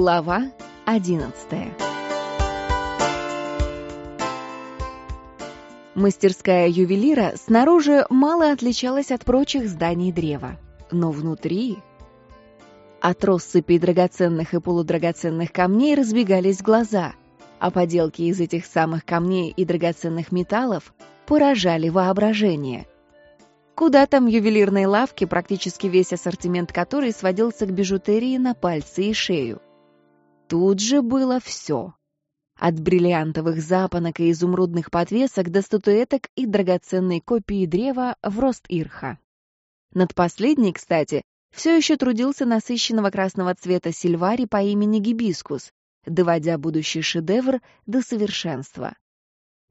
Глава одиннадцатая Мастерская ювелира снаружи мало отличалась от прочих зданий древа, но внутри... От россыпи драгоценных и полудрагоценных камней разбегались глаза, а поделки из этих самых камней и драгоценных металлов поражали воображение. Куда там ювелирной лавки, практически весь ассортимент которой сводился к бижутерии на пальцы и шею. Тут же было все. От бриллиантовых запонок и изумрудных подвесок до статуэток и драгоценной копии древа в рост ирха. Над последней, кстати, все еще трудился насыщенного красного цвета сильвари по имени Гибискус, доводя будущий шедевр до совершенства.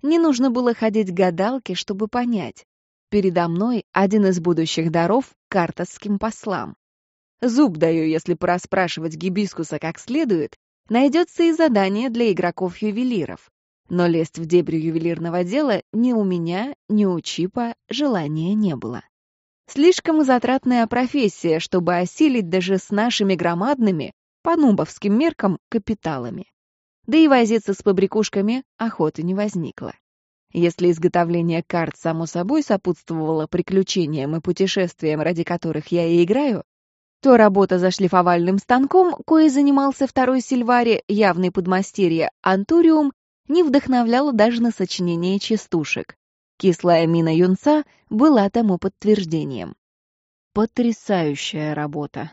Не нужно было ходить к гадалке, чтобы понять. Передо мной один из будущих даров картасским послам. Зуб даю, если порасспрашивать гибискуса как следует, найдется и задание для игроков-ювелиров. Но лезть в дебри ювелирного дела ни у меня, ни у Чипа желания не было. Слишком затратная профессия, чтобы осилить даже с нашими громадными, по нубовским меркам, капиталами. Да и возиться с побрякушками охоты не возникло. Если изготовление карт, само собой, сопутствовало приключениям и путешествиям, ради которых я и играю, то работа за шлифовальным станком, кое занимался второй Сильваре, явный подмастерье, Антуриум, не вдохновляла даже на сочинение частушек. Кислая мина юнца была тому подтверждением. «Потрясающая работа!»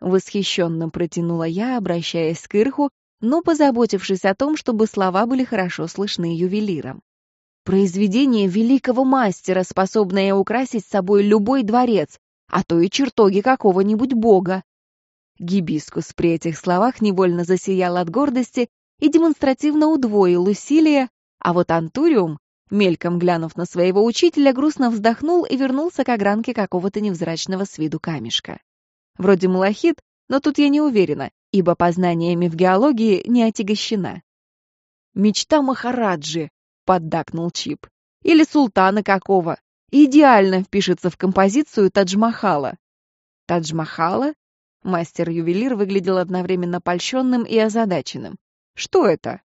Восхищенно протянула я, обращаясь к Ирху, но позаботившись о том, чтобы слова были хорошо слышны ювелиром. Произведение великого мастера, способное украсить собой любой дворец, а то и чертоги какого-нибудь бога. Гибискус при этих словах невольно засиял от гордости и демонстративно удвоил усилия, а вот Антуриум, мельком глянув на своего учителя, грустно вздохнул и вернулся к огранке какого-то невзрачного с виду камешка. Вроде малахит, но тут я не уверена, ибо познаниями в геологии не отягощена. «Мечта Махараджи», поддакнул Чип. Или султана какого. Идеально впишется в композицию Тадж-Махала. Тадж-Махала? Мастер-ювелир выглядел одновременно польщенным и озадаченным. Что это?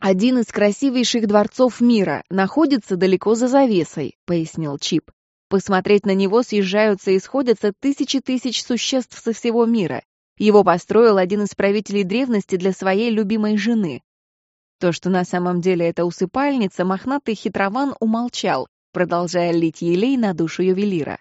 Один из красивейших дворцов мира находится далеко за завесой, пояснил Чип. Посмотреть на него съезжаются и сходятся тысячи тысяч существ со всего мира. Его построил один из правителей древности для своей любимой жены. То, что на самом деле это усыпальница, мохнатый хитрован умолчал, продолжая лить елей на душу ювелира.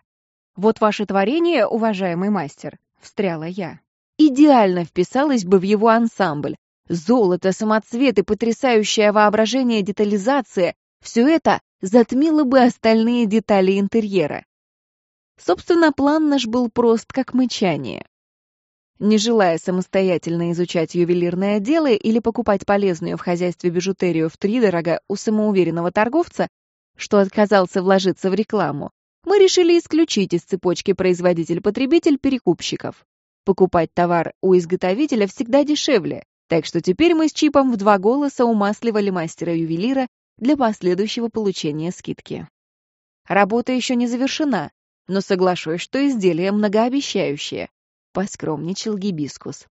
«Вот ваше творение, уважаемый мастер», — встряла я. «Идеально вписалось бы в его ансамбль. Золото, самоцветы, потрясающее воображение, детализация — все это затмило бы остальные детали интерьера. Собственно, план наш был прост, как мычание. Не желая самостоятельно изучать ювелирное дело или покупать полезную в хозяйстве бижутерию втридорога у самоуверенного торговца, что отказался вложиться в рекламу, мы решили исключить из цепочки производитель-потребитель перекупщиков. Покупать товар у изготовителя всегда дешевле, так что теперь мы с Чипом в два голоса умасливали мастера-ювелира для последующего получения скидки. Работа еще не завершена, но соглашусь, что изделие многообещающее поскромничал гибискус.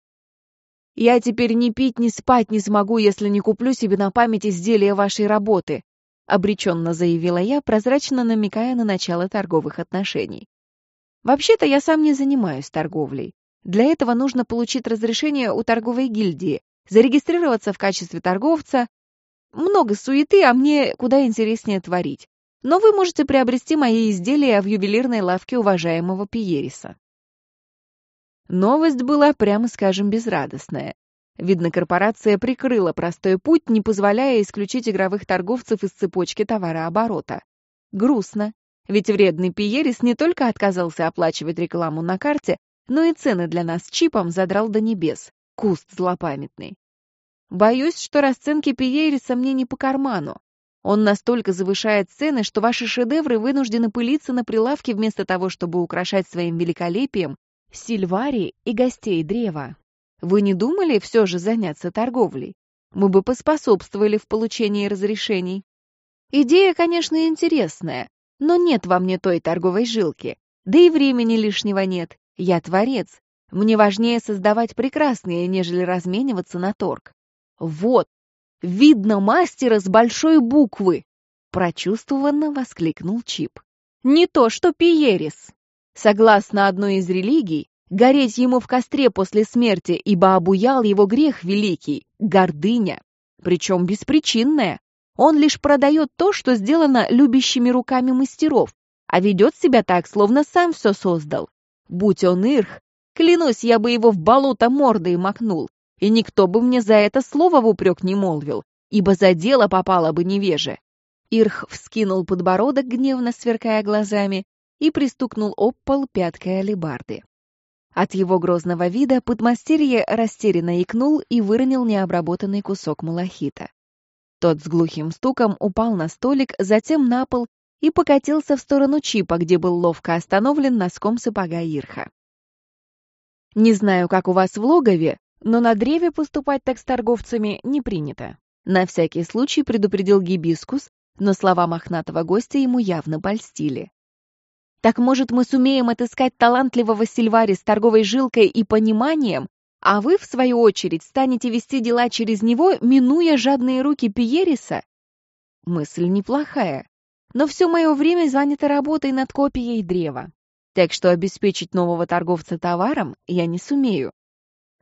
«Я теперь ни пить, ни спать не смогу, если не куплю себе на память изделия вашей работы», обреченно заявила я, прозрачно намекая на начало торговых отношений. «Вообще-то я сам не занимаюсь торговлей. Для этого нужно получить разрешение у торговой гильдии, зарегистрироваться в качестве торговца. Много суеты, а мне куда интереснее творить. Но вы можете приобрести мои изделия в ювелирной лавке уважаемого Пиериса. Новость была, прямо скажем, безрадостная. Видно, корпорация прикрыла простой путь, не позволяя исключить игровых торговцев из цепочки товарооборота. Грустно, ведь вредный Пиерис не только отказался оплачивать рекламу на карте, но и цены для нас чипом задрал до небес. Куст злопамятный. Боюсь, что расценки Пиериса мне не по карману. Он настолько завышает цены, что ваши шедевры вынуждены пылиться на прилавке вместо того, чтобы украшать своим великолепием Сильвари и гостей древа. Вы не думали все же заняться торговлей? Мы бы поспособствовали в получении разрешений. Идея, конечно, интересная, но нет во мне той торговой жилки. Да и времени лишнего нет. Я творец. Мне важнее создавать прекрасные, нежели размениваться на торг. Вот, видно мастера с большой буквы!» Прочувствованно воскликнул Чип. «Не то, что Пиерис!» Согласно одной из религий, гореть ему в костре после смерти, ибо обуял его грех великий — гордыня, причем беспричинная. Он лишь продает то, что сделано любящими руками мастеров, а ведет себя так, словно сам все создал. Будь он ирх, клянусь, я бы его в болото мордой макнул, и никто бы мне за это слово в упрек не молвил, ибо за дело попало бы невеже. Ирх вскинул подбородок, гневно сверкая глазами, и пристукнул об пол пяткой алебарды. От его грозного вида подмастерье растерянно икнул и выронил необработанный кусок малахита. Тот с глухим стуком упал на столик, затем на пол и покатился в сторону чипа, где был ловко остановлен носком сапога Ирха. Не знаю, как у вас в логове, но на древе поступать так с торговцами не принято. На всякий случай предупредил гибискус, но слова мохнатого гостя ему явно польстили. Так может, мы сумеем отыскать талантливого Сильвари с торговой жилкой и пониманием, а вы, в свою очередь, станете вести дела через него, минуя жадные руки Пиериса? Мысль неплохая, но все мое время занято работой над копией древа, так что обеспечить нового торговца товаром я не сумею.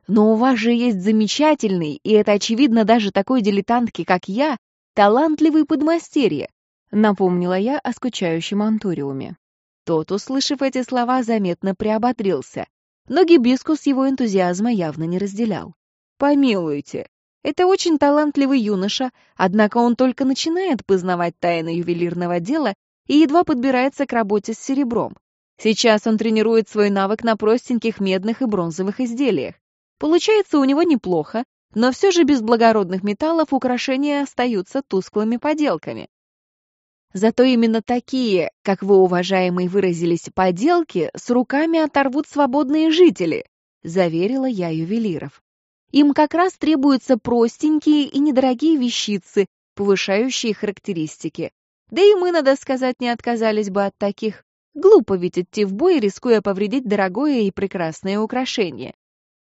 Но у вас же есть замечательный, и это очевидно даже такой дилетантке, как я, талантливый подмастерье, напомнила я о скучающем антуриуме. Тот, услышав эти слова, заметно приободрился, но гибискус его энтузиазма явно не разделял. «Помилуйте, это очень талантливый юноша, однако он только начинает познавать тайны ювелирного дела и едва подбирается к работе с серебром. Сейчас он тренирует свой навык на простеньких медных и бронзовых изделиях. Получается у него неплохо, но все же без благородных металлов украшения остаются тусклыми поделками. Зато именно такие, как вы, уважаемый, выразились, поделки с руками оторвут свободные жители, заверила я ювелиров. Им как раз требуются простенькие и недорогие вещицы, повышающие характеристики. Да и мы, надо сказать, не отказались бы от таких. Глупо ведь идти в бой, рискуя повредить дорогое и прекрасное украшение.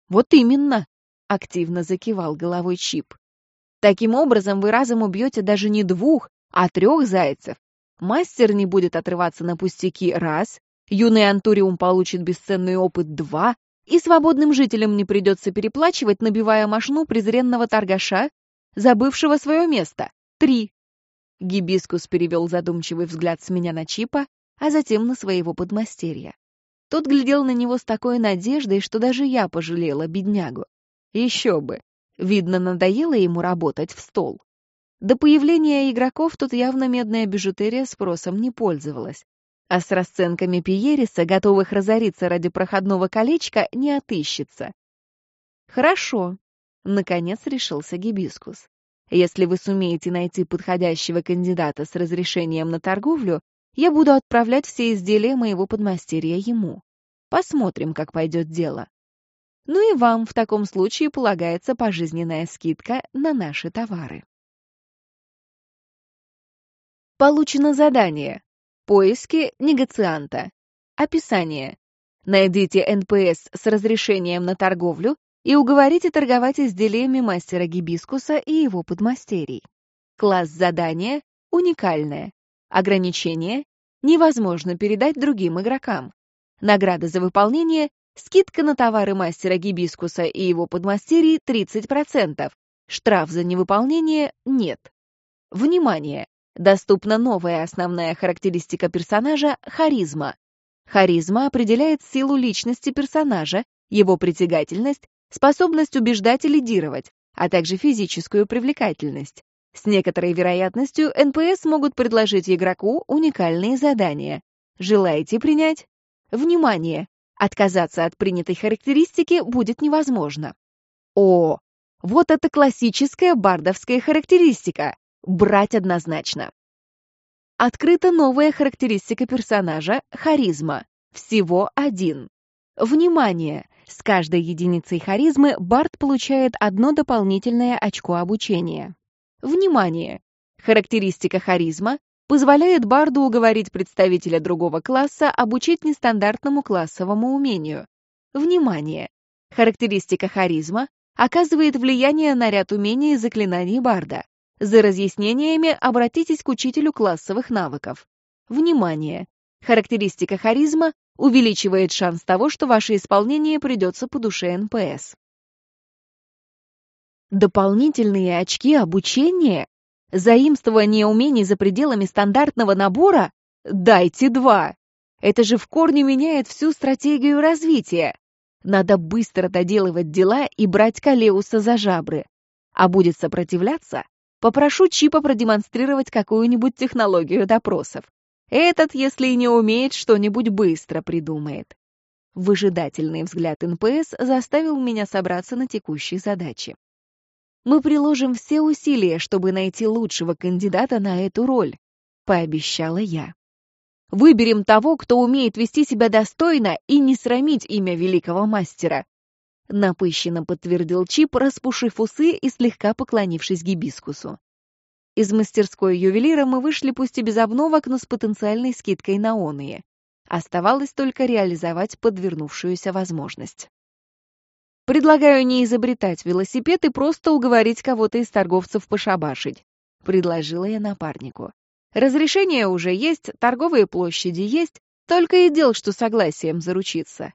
Вот именно, активно закивал головой Чип. Таким образом, вы разом убьете даже не двух, а трех зайцев. Мастер не будет отрываться на пустяки раз, юный антуриум получит бесценный опыт два, и свободным жителям не придется переплачивать, набивая мошну презренного торгаша, забывшего свое место. Три. Гибискус перевел задумчивый взгляд с меня на Чипа, а затем на своего подмастерья. Тот глядел на него с такой надеждой, что даже я пожалела беднягу. Еще бы. Видно, надоело ему работать в стол. До появления игроков тут явно медная бижутерия спросом не пользовалась. А с расценками Пиериса, готовых разориться ради проходного колечка, не отыщется. Хорошо, наконец решился Гибискус. Если вы сумеете найти подходящего кандидата с разрешением на торговлю, я буду отправлять все изделия моего подмастерья ему. Посмотрим, как пойдет дело. Ну и вам в таком случае полагается пожизненная скидка на наши товары. Получено задание. Поиски негацианта. Описание. Найдите НПС с разрешением на торговлю и уговорите торговать изделиями мастера гибискуса и его подмастерий. Класс задания уникальное. Ограничение невозможно передать другим игрокам. Награда за выполнение скидка на товары мастера гибискуса и его подмастерий 30%. Штраф за невыполнение нет. Внимание! Доступна новая основная характеристика персонажа — харизма. Харизма определяет силу личности персонажа, его притягательность, способность убеждать и лидировать, а также физическую привлекательность. С некоторой вероятностью НПС могут предложить игроку уникальные задания. Желаете принять? Внимание! Отказаться от принятой характеристики будет невозможно. О, вот это классическая бардовская характеристика. Брать однозначно. Открыта новая характеристика персонажа — харизма. Всего один. Внимание! С каждой единицей харизмы Барт получает одно дополнительное очко обучения. Внимание! Характеристика харизма позволяет Барду уговорить представителя другого класса обучить нестандартному классовому умению. Внимание! Характеристика харизма оказывает влияние на ряд умений и заклинаний Барда. За разъяснениями обратитесь к учителю классовых навыков. Внимание! Характеристика харизма увеличивает шанс того, что ваше исполнение придется по душе НПС. Дополнительные очки обучения? Заимствование умений за пределами стандартного набора? Дайте два! Это же в корне меняет всю стратегию развития. Надо быстро доделывать дела и брать Калеуса за жабры. А будет сопротивляться? Попрошу Чипа продемонстрировать какую-нибудь технологию допросов. Этот, если и не умеет, что-нибудь быстро придумает. Выжидательный взгляд НПС заставил меня собраться на текущей задаче. Мы приложим все усилия, чтобы найти лучшего кандидата на эту роль, пообещала я. Выберем того, кто умеет вести себя достойно и не срамить имя великого мастера. Напыщенно подтвердил Чип, распушив усы и слегка поклонившись гибискусу. Из мастерской ювелира мы вышли пусть и без обновок, но с потенциальной скидкой на оные. Оставалось только реализовать подвернувшуюся возможность. Предлагаю не изобретать велосипед и просто уговорить кого-то из торговцев пошабашить, предложила я напарнику. Разрешение уже есть, торговые площади есть, только и дел, что согласием заручиться.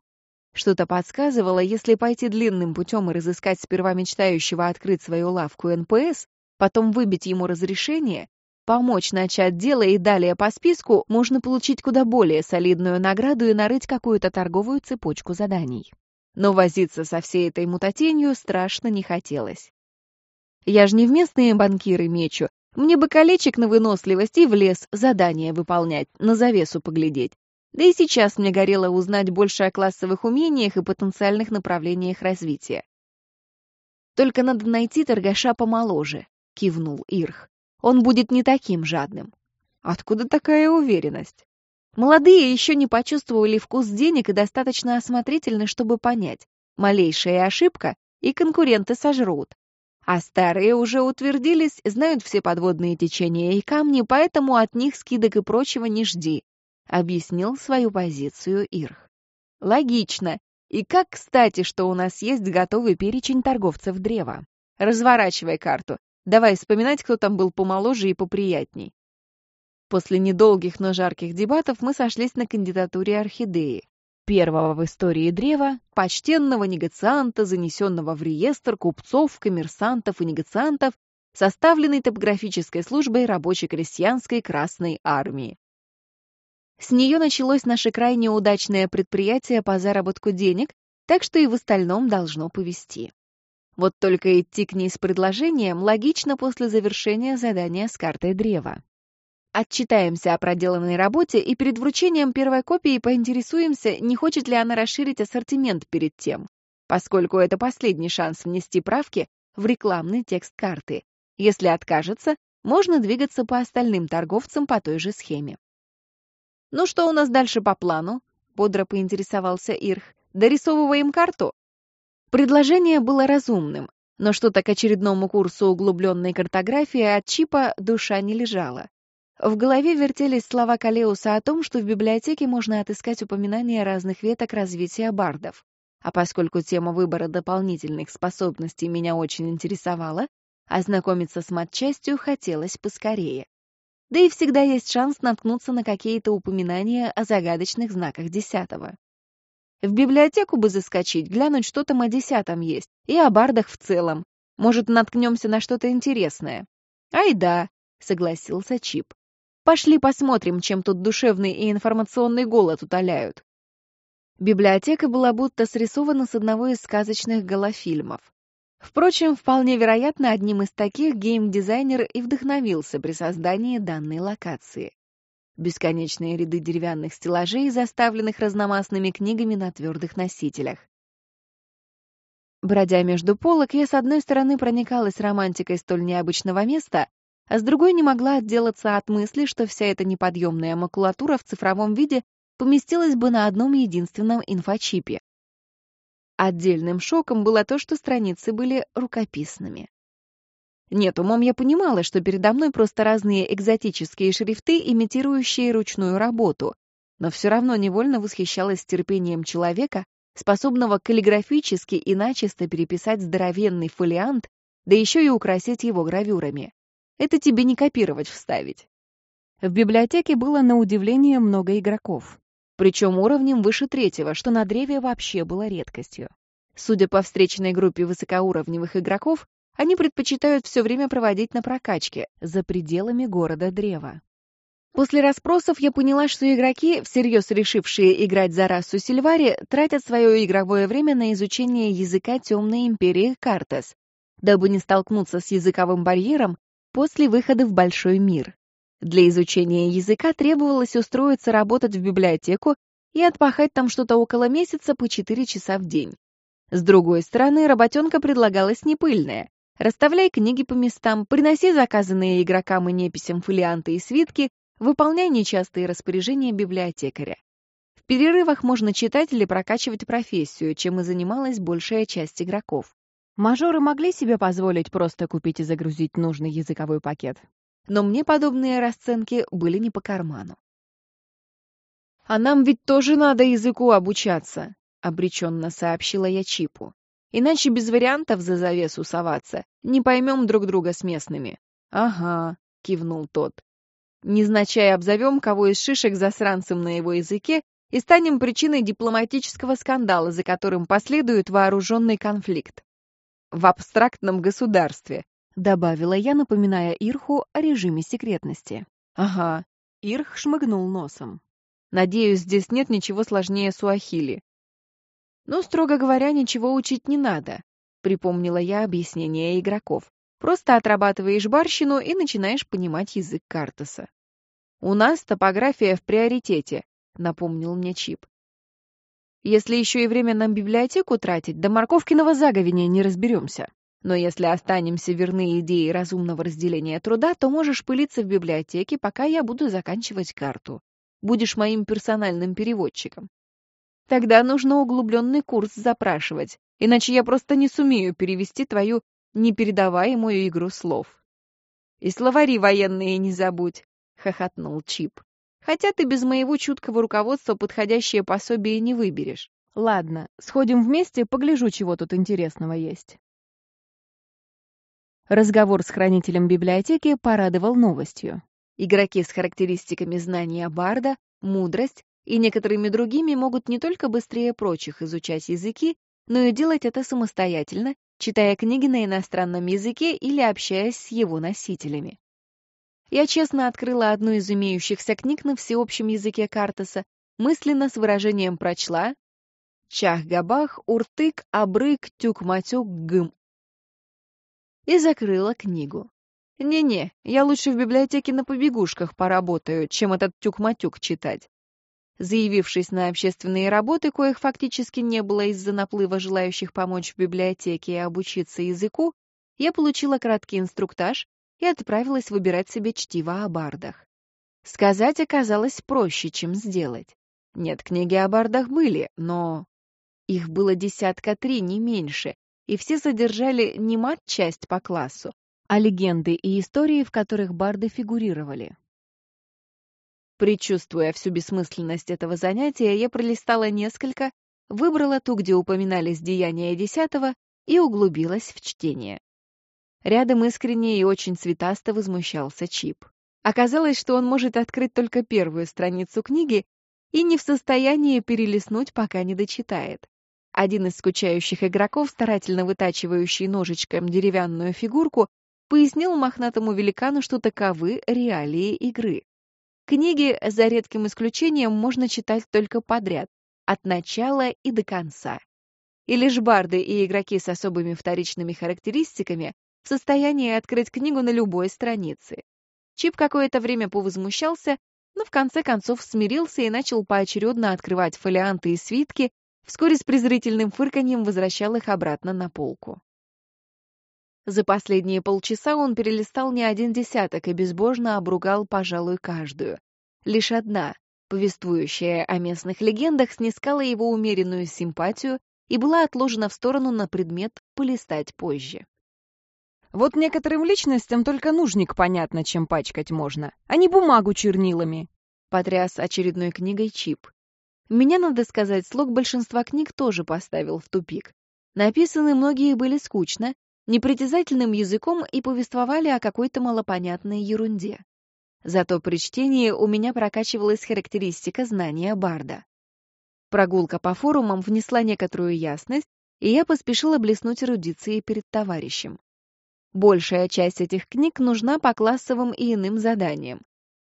Что-то подсказывало, если пойти длинным путем и разыскать сперва мечтающего открыть свою лавку НПС, потом выбить ему разрешение, помочь начать дело и далее по списку, можно получить куда более солидную награду и нарыть какую-то торговую цепочку заданий. Но возиться со всей этой мутотенью страшно не хотелось. Я же не в местные банкиры мечу, мне бы колечек на выносливость и в лес задание выполнять, на завесу поглядеть. Да и сейчас мне горело узнать больше о классовых умениях и потенциальных направлениях развития. «Только надо найти торгаша помоложе», — кивнул Ирх. «Он будет не таким жадным». «Откуда такая уверенность?» Молодые еще не почувствовали вкус денег и достаточно осмотрительны, чтобы понять. Малейшая ошибка, и конкуренты сожрут. А старые уже утвердились, знают все подводные течения и камни, поэтому от них скидок и прочего не жди», — объяснил свою позицию Ирх. «Логично. И как кстати, что у нас есть готовый перечень торговцев древа. Разворачивай карту. Давай вспоминать, кто там был помоложе и поприятней». После недолгих, но жарких дебатов мы сошлись на кандидатуре орхидеи первого в истории древа, почтенного негацианта, занесенного в реестр купцов, коммерсантов и негациантов, составленный топографической службой рабоче-крестьянской Красной Армии. С нее началось наше крайне удачное предприятие по заработку денег, так что и в остальном должно повести. Вот только идти к ней с предложением логично после завершения задания с картой древа. Отчитаемся о проделанной работе и перед вручением первой копии поинтересуемся, не хочет ли она расширить ассортимент перед тем, поскольку это последний шанс внести правки в рекламный текст карты. Если откажется, можно двигаться по остальным торговцам по той же схеме. «Ну что у нас дальше по плану?» — бодро поинтересовался Ирх. «Дорисовываем карту?» Предложение было разумным, но что-то к очередному курсу углубленной картографии от Чипа душа не лежала. В голове вертелись слова Калеуса о том, что в библиотеке можно отыскать упоминания разных веток развития бардов. А поскольку тема выбора дополнительных способностей меня очень интересовала, ознакомиться с матчастью хотелось поскорее. Да и всегда есть шанс наткнуться на какие-то упоминания о загадочных знаках десятого. В библиотеку бы заскочить, глянуть, что там о десятом есть, и о бардах в целом. Может, наткнемся на что-то интересное. «Ай да», — согласился Чип. Пошли посмотрим, чем тут душевный и информационный голод утоляют. Библиотека была будто срисована с одного из сказочных голофильмов. Впрочем, вполне вероятно, одним из таких геймдизайнер и вдохновился при создании данной локации. Бесконечные ряды деревянных стеллажей, заставленных разномастными книгами на твердых носителях. Бродя между полок, я с одной стороны проникалась романтикой столь необычного места, а с другой не могла отделаться от мысли, что вся эта неподъемная макулатура в цифровом виде поместилась бы на одном единственном инфочипе. Отдельным шоком было то, что страницы были рукописными. Нет, умом я понимала, что передо мной просто разные экзотические шрифты, имитирующие ручную работу, но все равно невольно восхищалась терпением человека, способного каллиграфически и начисто переписать здоровенный фолиант, да еще и украсить его гравюрами. Это тебе не копировать вставить. В библиотеке было на удивление много игроков. Причем уровнем выше третьего, что на древе вообще было редкостью. Судя по встречной группе высокоуровневых игроков, они предпочитают все время проводить на прокачке, за пределами города Древа. После расспросов я поняла, что игроки, всерьез решившие играть за расу Сильвари, тратят свое игровое время на изучение языка Темной Империи Картас, дабы не столкнуться с языковым барьером после выхода в большой мир. Для изучения языка требовалось устроиться работать в библиотеку и отпахать там что-то около месяца по 4 часа в день. С другой стороны, работенка предлагалась непыльная. Расставляй книги по местам, приноси заказанные игрокам и неписям фолианты и свитки, выполняй нечастые распоряжения библиотекаря. В перерывах можно читать или прокачивать профессию, чем и занималась большая часть игроков. Мажоры могли себе позволить просто купить и загрузить нужный языковой пакет но мне подобные расценки были не по карману. «А нам ведь тоже надо языку обучаться», — обреченно сообщила я Чипу. «Иначе без вариантов за завесу соваться. Не поймем друг друга с местными». «Ага», — кивнул тот. «Незначай обзовем кого из шишек засранцем на его языке и станем причиной дипломатического скандала, за которым последует вооруженный конфликт. В абстрактном государстве, добавила я, напоминая Ирху о режиме секретности. Ага, Ирх шмыгнул носом. Надеюсь, здесь нет ничего сложнее суахили. Ну, строго говоря, ничего учить не надо, припомнила я объяснение игроков. Просто отрабатываешь барщину и начинаешь понимать язык Картаса. У нас топография в приоритете, напомнил мне Чип. Если еще и время на библиотеку тратить, до морковкиного заговения не разберемся. Но если останемся верны идее разумного разделения труда, то можешь пылиться в библиотеке, пока я буду заканчивать карту. Будешь моим персональным переводчиком. Тогда нужно углубленный курс запрашивать, иначе я просто не сумею перевести твою непередаваемую игру слов. И словари военные не забудь, — хохотнул Чип. Хотя ты без моего чуткого руководства подходящее пособие не выберешь. Ладно, сходим вместе, погляжу, чего тут интересного есть. Разговор с хранителем библиотеки порадовал новостью. Игроки с характеристиками знания Барда, мудрость и некоторыми другими могут не только быстрее прочих изучать языки, но и делать это самостоятельно, читая книги на иностранном языке или общаясь с его носителями. Я честно открыла одну из имеющихся книг на всеобщем языке Картаса, мысленно с выражением прочла «Чах-габах, уртык, абрык, тюк-матюк, гым, и закрыла книгу. «Не-не, я лучше в библиотеке на побегушках поработаю, чем этот тюк-матюк читать». Заявившись на общественные работы, коих фактически не было из-за наплыва желающих помочь в библиотеке и обучиться языку, я получила краткий инструктаж и отправилась выбирать себе чтиво о бардах. Сказать оказалось проще, чем сделать. Нет, книги о бардах были, но... Их было десятка три, не меньше, и все содержали не мат-часть по классу, а легенды и истории, в которых барды фигурировали. Причувствуя всю бессмысленность этого занятия, я пролистала несколько, выбрала ту, где упоминались деяния десятого, и углубилась в чтение. Рядом искренне и очень цветасто возмущался Чип. Оказалось, что он может открыть только первую страницу книги и не в состоянии перелистнуть, пока не дочитает. Один из скучающих игроков, старательно вытачивающий ножичком деревянную фигурку, пояснил мохнатому великану, что таковы реалии игры. Книги, за редким исключением, можно читать только подряд, от начала и до конца. И лишь барды и игроки с особыми вторичными характеристиками в состоянии открыть книгу на любой странице. Чип какое-то время повозмущался, но в конце концов смирился и начал поочередно открывать фолианты и свитки, вскоре с презрительным фырканьем возвращал их обратно на полку. За последние полчаса он перелистал не один десяток и безбожно обругал, пожалуй, каждую. Лишь одна, повествующая о местных легендах, снискала его умеренную симпатию и была отложена в сторону на предмет полистать позже. Вот некоторым личностям только нужник понятно, чем пачкать можно, а не бумагу чернилами. Потряс очередной книгой Чип. Меня, надо сказать, слог большинства книг тоже поставил в тупик. Написаны многие были скучно, непритязательным языком и повествовали о какой-то малопонятной ерунде. Зато при чтении у меня прокачивалась характеристика знания Барда. Прогулка по форумам внесла некоторую ясность, и я поспешила блеснуть эрудицией перед товарищем. Большая часть этих книг нужна по классовым и иным заданиям.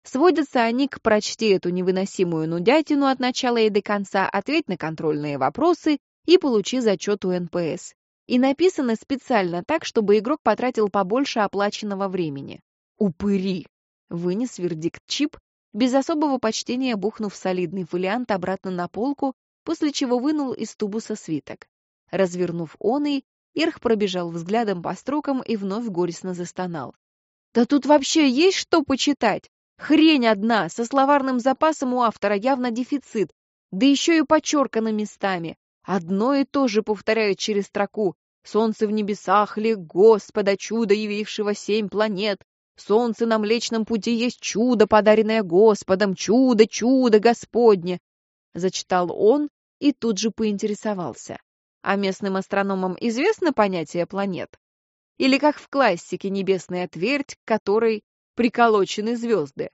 Сводятся они к «прочти эту невыносимую нудятину от начала и до конца, ответь на контрольные вопросы и получи зачет у НПС». И написаны специально так, чтобы игрок потратил побольше оплаченного времени. «Упыри!» — вынес вердикт Чип, без особого почтения бухнув солидный фолиант обратно на полку, после чего вынул из тубуса свиток. Развернув он и, Ирх пробежал взглядом по строкам и вновь горестно застонал. «Да тут вообще есть что почитать? Хрень одна, со словарным запасом у автора явно дефицит, да еще и подчеркано местами. Одно и то же повторяют через строку. Солнце в небесах ли, Господа, чудо, явившего семь планет. Солнце на Млечном пути есть чудо, подаренное Господом, чудо, чудо Господне. Зачитал он и тут же поинтересовался. А местным астрономам известно понятие планет? Или как в классике небесная твердь, которой приколочены звезды?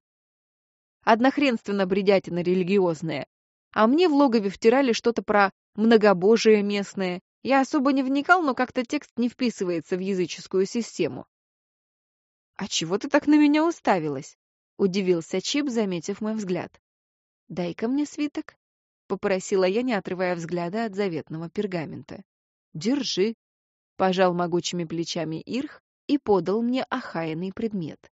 Однохренственно бредятина религиозная. А мне в логове втирали что-то про многобожие местное. Я особо не вникал, но как-то текст не вписывается в языческую систему. «А чего ты так на меня уставилась?» — удивился Чип, заметив мой взгляд. «Дай-ка мне свиток», — попросила я, не отрывая взгляда от заветного пергамента. «Держи», — пожал могучими плечами Ирх и подал мне охаянный предмет.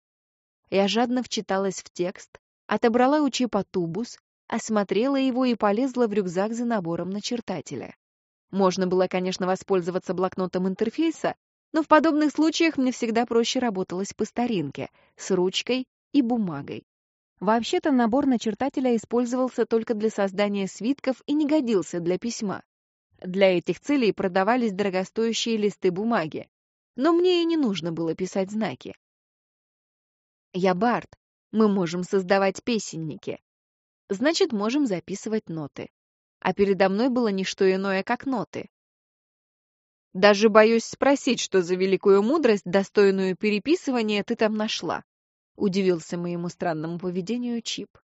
Я жадно вчиталась в текст, отобрала у Чипа тубус, осмотрела его и полезла в рюкзак за набором начертателя. Можно было, конечно, воспользоваться блокнотом интерфейса, но в подобных случаях мне всегда проще работалось по старинке, с ручкой и бумагой. Вообще-то набор начертателя использовался только для создания свитков и не годился для письма. Для этих целей продавались дорогостоящие листы бумаги. Но мне и не нужно было писать знаки. Я Барт. Мы можем создавать песенники. Значит, можем записывать ноты. А передо мной было не что иное, как ноты. Даже боюсь спросить, что за великую мудрость, достойную переписывания, ты там нашла. Удивился моему странному поведению Чип.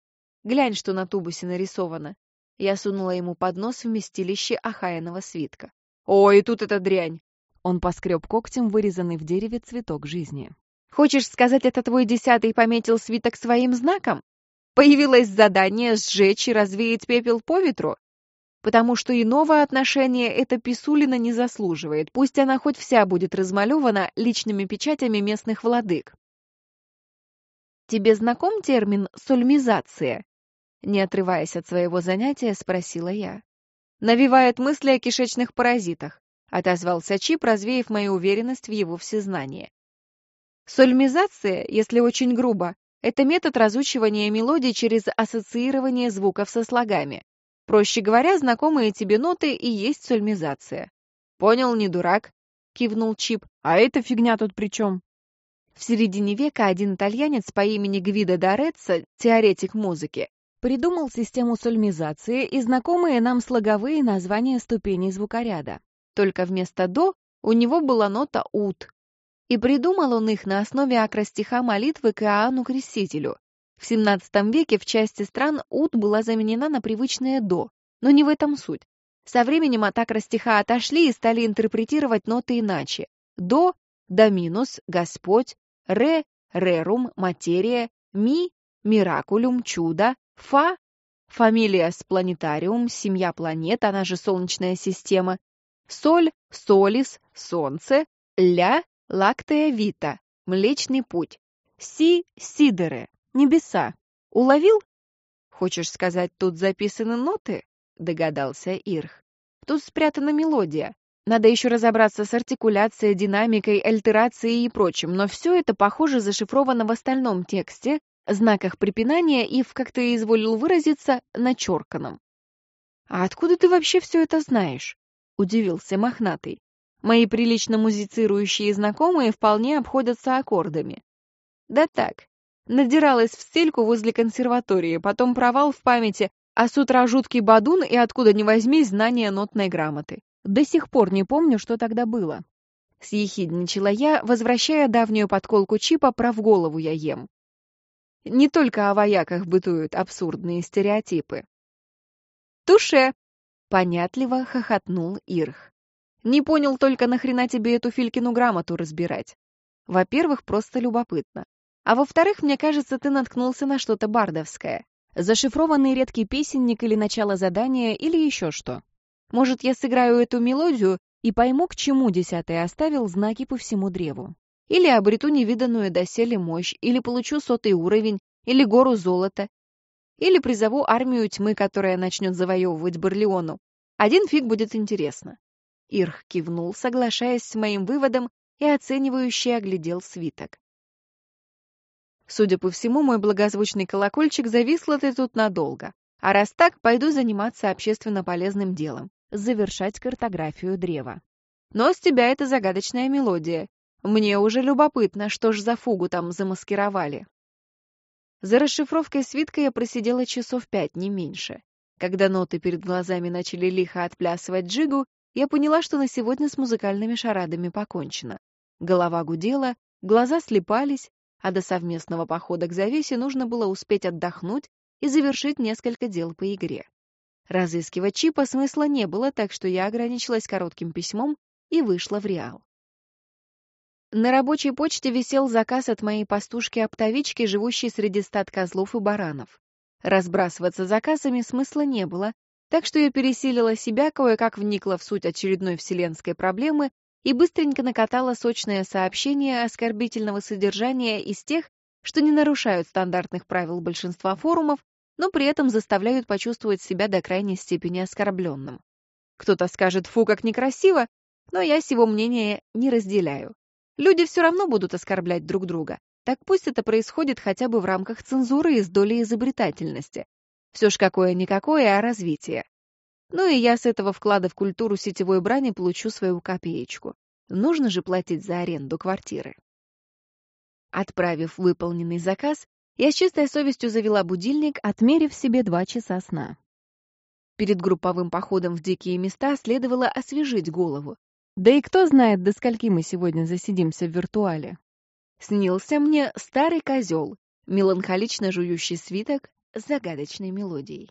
Глянь, что на тубусе нарисовано. Я сунула ему под нос вместилище охаянного свитка. Ой, тут эта дрянь! Он поскреб когтем вырезанный в дереве цветок жизни. Хочешь сказать, это твой десятый пометил свиток своим знаком? Появилось задание сжечь и развеять пепел по ветру? Потому что иного отношения эта писулина не заслуживает, пусть она хоть вся будет размалевана личными печатями местных владык. «Тебе знаком термин «сольмизация»?» Не отрываясь от своего занятия, спросила я. «Навевает мысли о кишечных паразитах», — отозвался Чип, развеяв мою уверенность в его всезнании. Сольмизация, если очень грубо, это метод разучивания мелодий через ассоциирование звуков со слогами. Проще говоря, знакомые тебе ноты и есть сольмизация. «Понял, не дурак», — кивнул Чип. «А эта фигня тут при чем?» В середине века один итальянец по имени Гвидо Дореццо, теоретик музыки, придумал систему сольмизации и знакомые нам слоговые названия ступеней звукоряда. Только вместо «до» у него была нота «ут». И придумал он их на основе акростиха молитвы к Иоанну Крестителю. В XVII веке в части стран «ут» была заменена на привычное «до», но не в этом суть. Со временем от акростиха отошли и стали интерпретировать ноты иначе. «До» — «до минус», «Господь», ре, рерум, материя, ми, миракулюм, чудо, фа, фамилия с планетариум, семья планет, она же Солнечная система, соль, солис, солнце, ля, лактея вита, млечный путь, си, сидеры, небеса. Уловил? Хочешь сказать, тут записаны ноты? Догадался Ирх. Тут спрятана мелодия. Надо еще разобраться с артикуляцией, динамикой, альтерацией и прочим, но все это, похоже, зашифровано в остальном тексте, знаках препинания и, в, как ты изволил выразиться, начерканном. «А откуда ты вообще все это знаешь?» — удивился мохнатый. «Мои прилично музицирующие знакомые вполне обходятся аккордами». «Да так, надиралась в стельку возле консерватории, потом провал в памяти, А с утра жуткий бадун и откуда ни возьмись знание нотной грамоты. До сих пор не помню, что тогда было. Съехидничала я, возвращая давнюю подколку чипа про в голову я ем. Не только о вояках бытуют абсурдные стереотипы. «Туше!» — понятливо хохотнул Ирх. «Не понял только, нахрена тебе эту Филькину грамоту разбирать? Во-первых, просто любопытно. А во-вторых, мне кажется, ты наткнулся на что-то бардовское. Зашифрованный редкий песенник или начало задания, или еще что. Может, я сыграю эту мелодию и пойму, к чему десятый оставил знаки по всему древу. Или обрету невиданную доселе мощь, или получу сотый уровень, или гору золота, или призову армию тьмы, которая начнет завоевывать Барлеону. Один фиг будет интересно. Ирх кивнул, соглашаясь с моим выводом, и оценивающе оглядел свиток. Судя по всему, мой благозвучный колокольчик зависла ты тут надолго. А раз так, пойду заниматься общественно полезным делом, завершать картографию древа. Но с тебя это загадочная мелодия. Мне уже любопытно, что ж за фугу там замаскировали. За расшифровкой свитка я просидела часов пять, не меньше. Когда ноты перед глазами начали лихо отплясывать джигу, я поняла, что на сегодня с музыкальными шарадами покончено. Голова гудела, глаза слепались, а до совместного похода к завесе нужно было успеть отдохнуть и завершить несколько дел по игре. Разыскивать чипа смысла не было, так что я ограничилась коротким письмом и вышла в Реал. На рабочей почте висел заказ от моей пастушки-оптовички, живущей среди стад козлов и баранов. Разбрасываться заказами смысла не было, так что я пересилила себя, кое-как вникла в суть очередной вселенской проблемы и быстренько накатала сочное сообщение оскорбительного содержания из тех, что не нарушают стандартных правил большинства форумов, но при этом заставляют почувствовать себя до крайней степени оскорбленным. Кто-то скажет «фу, как некрасиво», но я сего мнения не разделяю. Люди все равно будут оскорблять друг друга. Так пусть это происходит хотя бы в рамках цензуры и с долей изобретательности. Все ж какое-никакое, а развитие. Ну и я с этого вклада в культуру сетевой брани получу свою копеечку. Нужно же платить за аренду квартиры. Отправив выполненный заказ, я с чистой совестью завела будильник, отмерив себе два часа сна. Перед групповым походом в дикие места следовало освежить голову, да и кто знает, до скольки мы сегодня засидимся в виртуале. Снился мне старый козел, меланхолично жующий свиток загадочной мелодией.